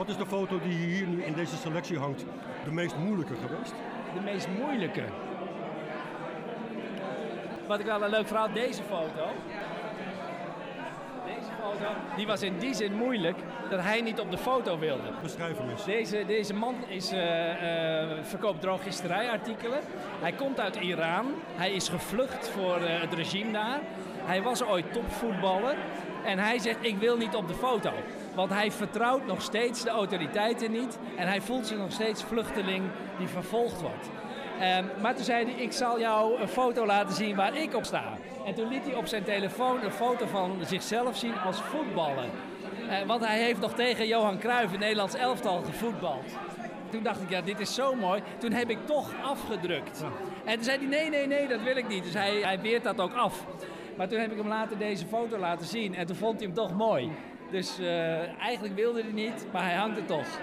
Wat is de foto die hier nu in deze selectie hangt de meest moeilijke geweest? De meest moeilijke. Wat ik wel een leuk verhaal, deze foto. Deze foto, die was in die zin moeilijk dat hij niet op de foto wilde. Beschrijf hem eens. Deze, deze man is, eh, eh, verkoopt drogisterijartikelen. Hij komt uit Iran. Hij is gevlucht voor eh, het regime daar. Hij was ooit topvoetballer. En hij zegt, ik wil niet op de foto. Want hij vertrouwt nog steeds de autoriteiten niet. En hij voelt zich nog steeds vluchteling die vervolgd wordt. Ehm, maar toen zei hij, ik zal jou een foto laten zien waar ik op sta. En toen liet hij op zijn telefoon een foto van zichzelf zien als voetballer. Eh, want hij heeft nog tegen Johan Cruijff, het Nederlands elftal, gevoetbald. Toen dacht ik, ja, dit is zo mooi. Toen heb ik toch afgedrukt. En toen zei hij, nee, nee, nee, dat wil ik niet. Dus hij, hij weert dat ook af. Maar toen heb ik hem later deze foto laten zien. En toen vond hij hem toch mooi. Dus eh, eigenlijk wilde hij niet, maar hij hangt er toch.